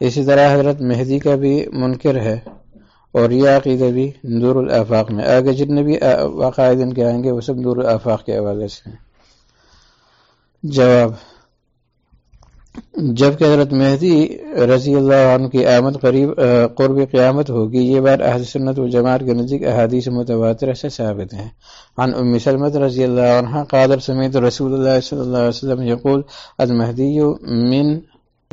اسی طرح حضرت مہدی کا بھی منکر ہے اور یہ عقیدہ بھی نور الافاق میں۔ آگے جتنے بھی عقائد ان کے آئیں گے، وہ سب نور الافاق کے حوالے سے ہیں۔ جواب جبکہ حضرت مہدی رضی اللہ عنہ کی آمد قریب قرب قیامت ہوگی، یہ بات اہل سنت و جماعت کے نزدیک احادیث متواتر سے ثابت ہیں۔ عن ام سلمت رضی اللہ عنہ قادر سمیت رسول اللہ صلی اللہ علیہ وسلم یقول المہدی من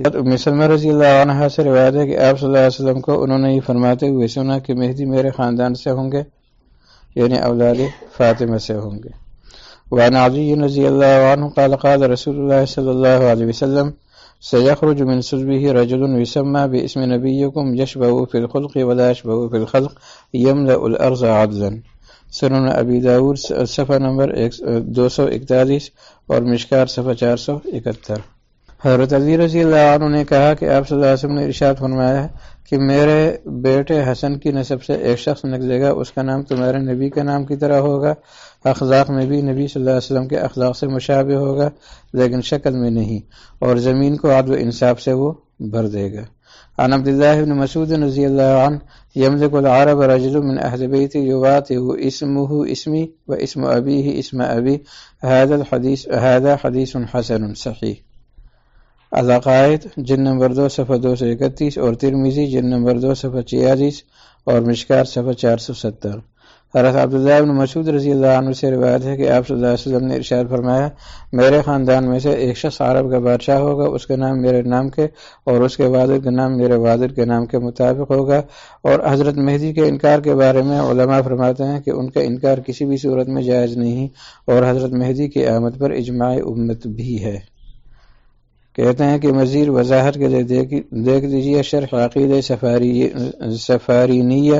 ام سلمہ رضی اللہ عنہ سے روایت ہے کہ آپ صلی اللہ علیہ وسلم کو انہوں نے یہ فرماتے ہوئے سنا کہ مہدی میرے خاندان سے ہوں گے یعنی اولاد فاطمہ سے ہوں گے۔ وعن علی رضی اللہ عنہ قال قال رسول اللہ صلی اللہ علیہ وسلم سيخرج من سلبه رجل يسمى باسم نبيكم يشبه في الخلق ولا يشبه في الخلق يملأ الأرض عدلا۔ سنن ابی داود صفحہ نمبر دو سو اکتالیس اور مشکار، صفحہ چار سو اکہتر۔ حضرت علی رضی اللہ عنہ نے کہا کہ آپ صلی اللہ علیہ وسلم نے ارشاد فرمایا ہے کہ میرے بیٹے حسن کی نسب سے ایک شخص نکلے گا، اس کا نام تمہارے نبی کے نام کی طرح ہوگا، اخلاق میں بھی نبی صلی اللہ علیہ وسلم کے اخلاق سے مشابہ ہوگا، لیکن شکل میں نہیں، اور زمین کو عدل و انصاف سے وہ بھر دے گا۔ عن عبد الله بن مسعود رضي الله عنه يملك العرب رجل من أهل بيتي يواطئ اسمه اسمي واسم أبيه اسم أبي هذا الحديث هذا حديث حسن صحيح العقائد جن نمبر دو، صفحہ دو سو اکتیس، اور ترمیزی جن نمبر دو، صفحہ چھیالیس، اور مشکار، صفحہ چار سو ستر۔ حضرت عبداللہ بن مسعود رضی اللہ عنہ سے روایت ہے کہ آپ صلی اللہ علیہ وسلم نے ارشاد فرمایا، میرے خاندان میں سے ایک شخص عرب کا بادشاہ ہوگا، اس کا نام میرے نام کے، اور اس کے والد کا نام میرے والد کے نام کے مطابق ہوگا۔ اور حضرت مہدی کے انکار کے بارے میں علماء فرماتے ہیں کہ ان کا انکار کسی بھی صورت میں جائز نہیں، اور حضرت مہدی کی آمد پر اجماع امت بھی ہے۔ کہتے ہیں کہ مزید وضاحت کے لیے دیکھ لیجیے شرح عقید سفاری سفارینیہ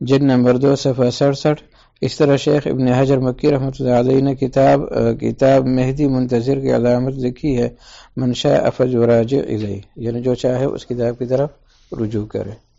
جن نمبر دو، صفحہ سڑسٹھ۔ اس طرح شیخ ابن حجر مکی رحمۃ اللہ علیہ نے کتاب کتاب مہدی منتظر کی علامت لکھی ہے منشا افج وراج علیہ یعنی جو چاہے اس کتاب کی طرف رجوع کرے۔